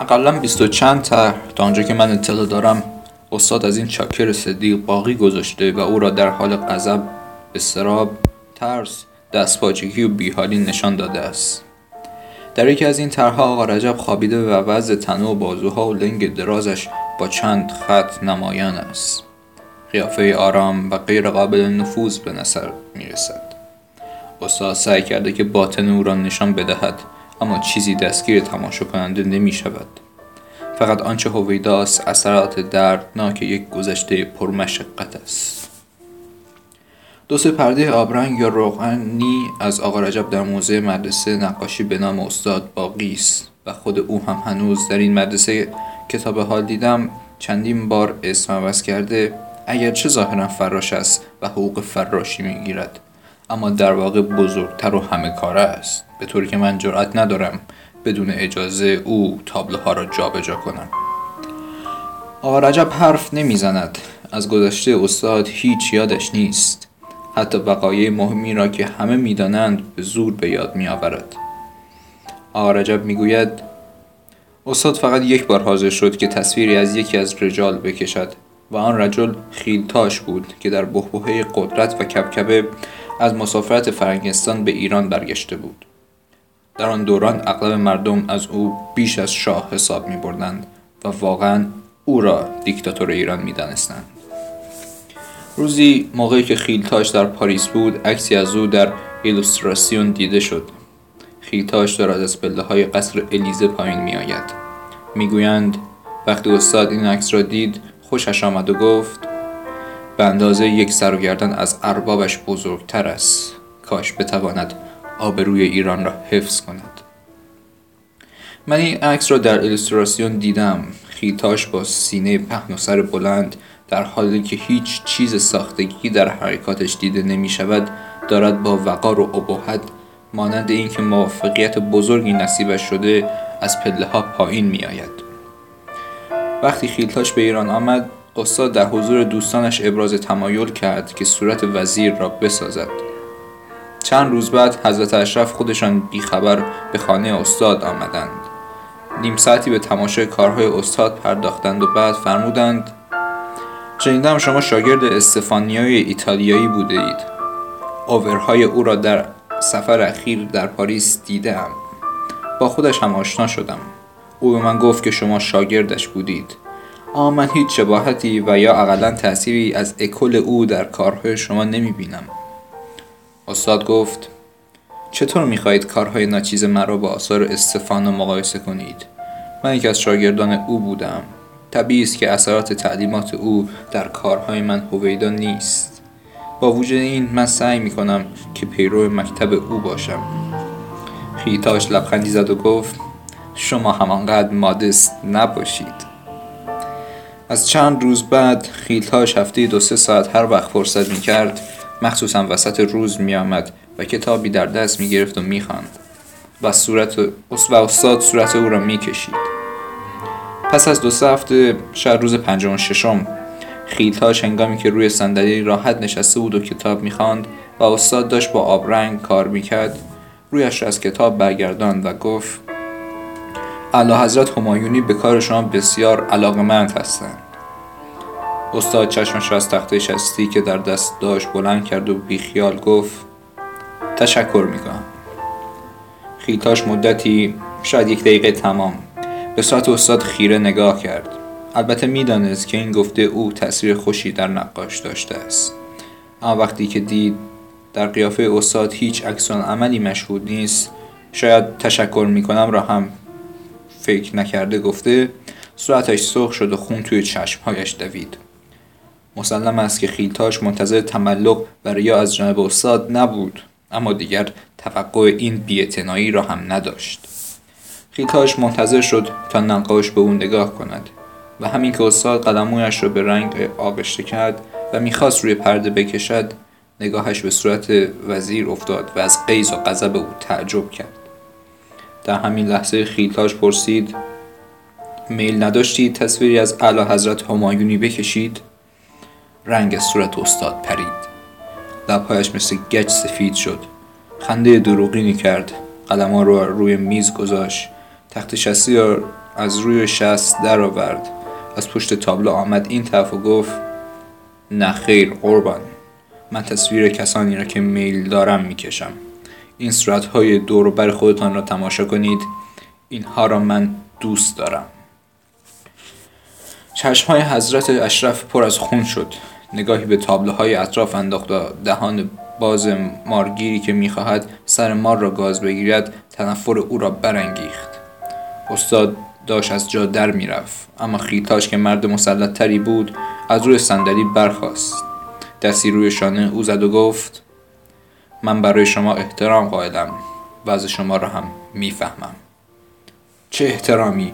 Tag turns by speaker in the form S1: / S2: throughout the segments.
S1: اقلا بیست و چند طرح تا آنجا که من اطلاع دارم استاد از این چاکر صدیق باقی گذاشته و او را در حال غضب استراب ترس دستپاچگی و بیحالی نشان داده است. در یکی از این طرحها آقا رجب خوابیده و وضع تنه و بازوها و لنگ درازش با چند خط نمایان است. قیافه آرام و غیر قابل نفوذ به نظر می رسد استاد سعی کرده که باطن او را نشان بدهد. اما چیزی دستگیر تماشا کننده نمی شود فقط آنچه هویداست اثرات دردناک یک گذشته پرمشقت است. دو سه پرده آبرنگ یا روغنی از آقا رجب در موزه مدرسه نقاشی به نام استاد باقی است و خود او هم هنوز در این مدرسه کتاب حال دیدم. چندین بار اسم عوض کرده اگرچه ظاهرا فراش است و حقوق فراشی می‌گیرد. اما در واقع بزرگتر و همه کاره است. به طوری که من جرأت ندارم بدون اجازه او تابلوها را جابجا جا کنم. آقا رجب حرف نمی‌زند. از گذشته استاد هیچ یادش نیست. حتی وقایع مهمی را که همه می‌دانند به زور به یاد میآورد. آقا رجب می‌گوید استاد فقط یک بار حاضر شد که تصویری از یکی از رجال بکشد و آن رجل خیلتاش بود که در بحبوحه قدرت و کبکبه از مسافرت فرنگستان به ایران برگشته بود. در آن دوران اغلب مردم از او بیش از شاه حساب می بردند و واقعا او را دیکتاتور ایران می دانستند. روزی موقعی که خیلتاش در پاریس بود عکسی از او در ایلوستراسیون دیده شد. خیلتاش دارد از پله های قصر الیزه پایین می آید می‌گویند وقتی استاد این عکس را دید خوشش آمد و گفت به اندازه یک سر و گردن از اربابش بزرگتر است. کاش بتواند آبروی ایران را حفظ کند. من این عکس را در ایلوستراسیون دیدم. خیتاش با سینه پهن و سر بلند در حالی که هیچ چیز ساختگی در حرکاتش دیده نمی شود دارد با وقار و ابهت مانند اینکه موفقیت بزرگی نصیبش شده از پله ها پایین می آید. وقتی خیلتاش به ایران آمد استاد در حضور دوستانش ابراز تمایل کرد که صورت وزیر را بسازد. چند روز بعد حضرت اشرف خودشان بیخبر به خانه استاد آمدند. نیم ساعتی به تماشای کارهای استاد پرداختند و بعد فرمودند شنیدم شما شاگرد استفانیای ایتالیایی بوده اید اوورهای او را در سفر اخیر در پاریس دیدم با خودش هم آشنا شدم. او به من گفت که شما شاگردش بودید. من هیچ شباهتی و یا اقلا تأثیری از اکل او در کارهای شما نمی بینم. استاد گفت چطور می خواهید کارهای ناچیز مرا با آثار استفانو مقایسه کنید؟ من یکی از شاگردان او بودم. طبیعی است که اثرات تعلیمات او در کارهای من هویدا نیست. با وجود این من سعی می کنم که پیرو مکتب او باشم. خیتاش لبخندی زد و گفت شما همانقدر مادست نباشید. از چند روز بعد خیلتاش هفته دو سه ساعت هر وقت فرصت می کرد مخصوصا وسط روز می آمد و کتابی در دست می گرفت و می خاند و, صورت و استاد صورت او را می کشید. پس از دو سه هفته شاید روز پنجم ششم خیلتاش هنگامی که روی صندلی راحت نشسته بود و کتاب می‌خواند و استاد داشت با آبرنگ کار می‌کرد رویش را از کتاب برگرداند و گفت اعلی حضرت همایونی به کار شما بسیار علاقمند هستند. استاد چشمش را از تخته شستی که در دست داشت بلند کرد و بیخیال گفت تشکر می‌کنم. خیلتاش مدتی شاید یک دقیقه تمام. به ساعت استاد خیره نگاه کرد. البته می‌دانست که این گفته او تاثیر خوشی در نقاش داشته است. اما وقتی که دید در قیافه استاد هیچ عکسان عملی مشهود نیست شاید تشکر می‌کنم را هم فکر نکرده گفته صورتش سرخ شد و خون توی چشمهایش دوید. مسلم است که خیلتاش منتظر تملق و ریا از جانب استاد نبود اما دیگر توقع این بیاعتنایی را هم نداشت. خیلتاش منتظر شد تا نقاش به اون نگاه کند و همین که استاد قدمویش را به رنگ آغشته کرد و می‌خواست روی پرده بکشد نگاهش به صورت وزیر افتاد و از قیز و غضب او تعجب کرد. در همین لحظه خیلتاش پرسید میل نداشتید تصویری از اعلی حضرت همایونی بکشید؟ رنگ صورت استاد پرید. لبهایش مثل گچ سفید شد. خنده دروغینی کرد. قلمان رو روی میز گذاشت. تخت شستی را از روی شست درآورد. از پشت تابلو آمد. این طرف و گفت نه خیر قربان. من تصویر کسانی را که میل دارم می‌کشم. این صورتهای دور بر خودتان را تماشا کنید. اینها را من دوست دارم. های حضرت اشرف پر از خون شد. نگاهی به تابلوهای اطراف انداخت و دهان باز مارگیری که می‌خواهد سر مار را گاز بگیرد تنفر او را برانگیخت. استاد داشت از جا در می‌رفت اما خیتاش که مرد مسلطتری بود از روی صندلی برخاست. دستی روی شانه او زد و گفت من برای شما احترام قائلم و از شما را هم می‌فهمم. چه احترامی؟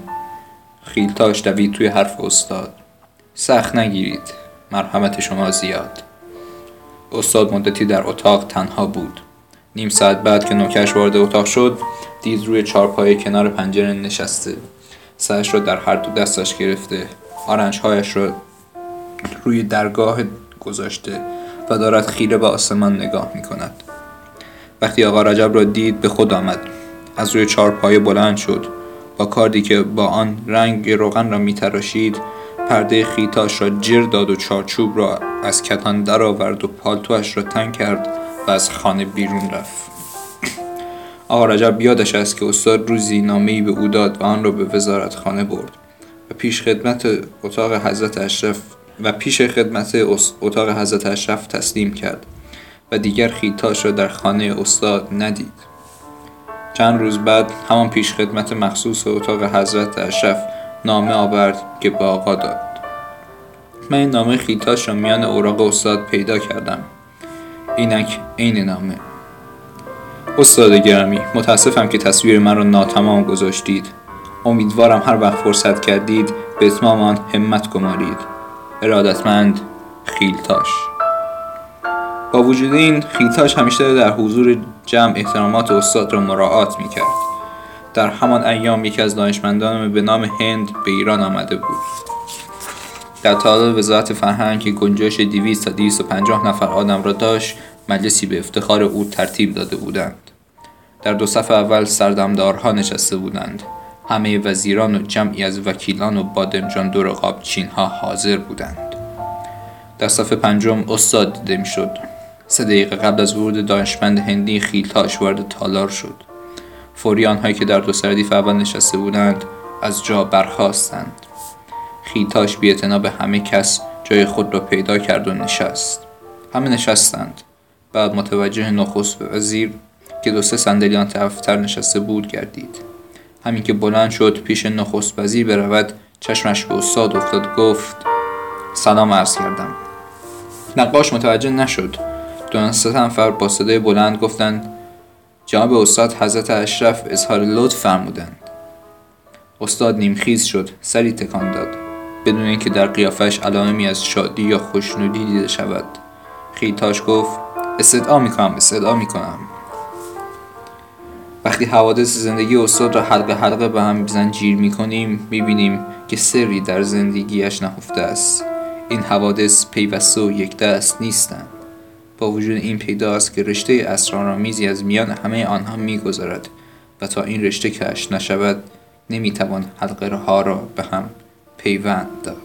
S1: خیلتاش دوید توی حرف استاد. سخت نگیرید. مرحمت شما زیاد. استاد مدتی در اتاق تنها بود. نیم ساعت بعد که نوکش وارد اتاق شد دید روی چارپای کنار پنجره نشسته. سرش را در هر دو دستش گرفته. آرنجهایش را روی درگاه گذاشته و دارد خیره به آسمان نگاه می کند وقتی آقا رجب را دید به خود آمد. از روی چارپایه بلند شد. با کاردی که با آن رنگ روغن را میتراشید پرده خیتاش را جر داد و چارچوب را از کتان درآورد و پالتوش را تنگ کرد و از خانه بیرون رفت. آقا رجب یادش است که استاد روزی نامهای به او داد و آن را به وزارت خانه برد. و پیش خدمت اتاق حضرت اشرف و پیش خدمت اتاق حضرت اشرف تسلیم کرد. و دیگر خیتاش را در خانه استاد ندید. چند روز بعد همان پیش خدمت مخصوص اتاق حضرت اشرف نامه آورد که به آقا داد. من این نامه خیتاش را میان اوراق استاد پیدا کردم. اینک عین نامه. استاد گرامی متاسفم که تصویر من را ناتمام گذاشتید. امیدوارم هر وقت فرصت کردید به اتمام آن همت گمارید. ارادتمند خیلتاش. با وجود این خیلتاش همیشه در حضور جمع احترامات استاد را مراعات می‌کرد. در همان ایام یکی از دانشمندان به نام هند به ایران آمده بود. در تعداد وزارت فرهنگ که گنجایش 200 تا 250 نفر آدم را داشت مجلسی به افتخار او ترتیب داده بودند. در دو صف اول سردمدارها نشسته بودند. همه وزیران و جمعی از وکیلان و بادمجان دور قابچین ها حاضر بودند. در صف پنجم استاد دیده می‌شد. سه دقیقه قبل از ورود دانشمند هندی خیلتاش وارد تالار شد. فوری آنهایی که در دو سردیف اول نشسته بودند از جا برخواستند خیلتاش بی به همه کس جای خود را پیدا کرد و نشست. همه نشستند. بعد متوجه نخست وزیر که دو سه صندلی آن طرفتر نشسته بود گردید. همین که بلند شد پیش نخست وزیر برود چشمش به استاد افتاد گفت سلام عرض کردم. نقاش متوجه نشد. دو سه نفر با صدای بلند گفتند جناب استاد حضرت اشرف اظهار لطف فرمودند. استاد نیمخیز شد سری تکان داد. بدون اینکه در قیافش علائمی از شادی یا خوشنودی دیده شود. خیتاش گفت استدعا می‌کنم استدعا می‌کنم. وقتی حوادث زندگی استاد را حلقه حلقه به هم زنجیر می‌کنیم می‌بینیم که سری در زندگیش نهفته است. این حوادث پیوسته و یک دست نیستند. با وجود این پیداست که رشته اسرارآمیزی از میان همه آنها میگذرد و تا این رشته کش نشود نمی‌توان حلقه ها را به هم پیوند داد.